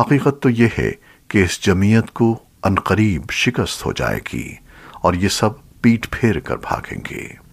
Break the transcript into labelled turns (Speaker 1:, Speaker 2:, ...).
Speaker 1: حقیقت تو یہ ہے کہ اس جمعیت کو عنقریب شکست ہو جائے گی اور یہ سب پیٹ پھیر کر بھاگیں گے۔